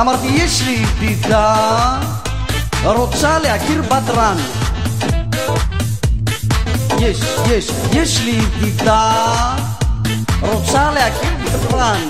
אמרתי, יש לי ידידה, רוצה להכיר בדרן. יש, יש, יש לי ידידה, רוצה להכיר בדרן.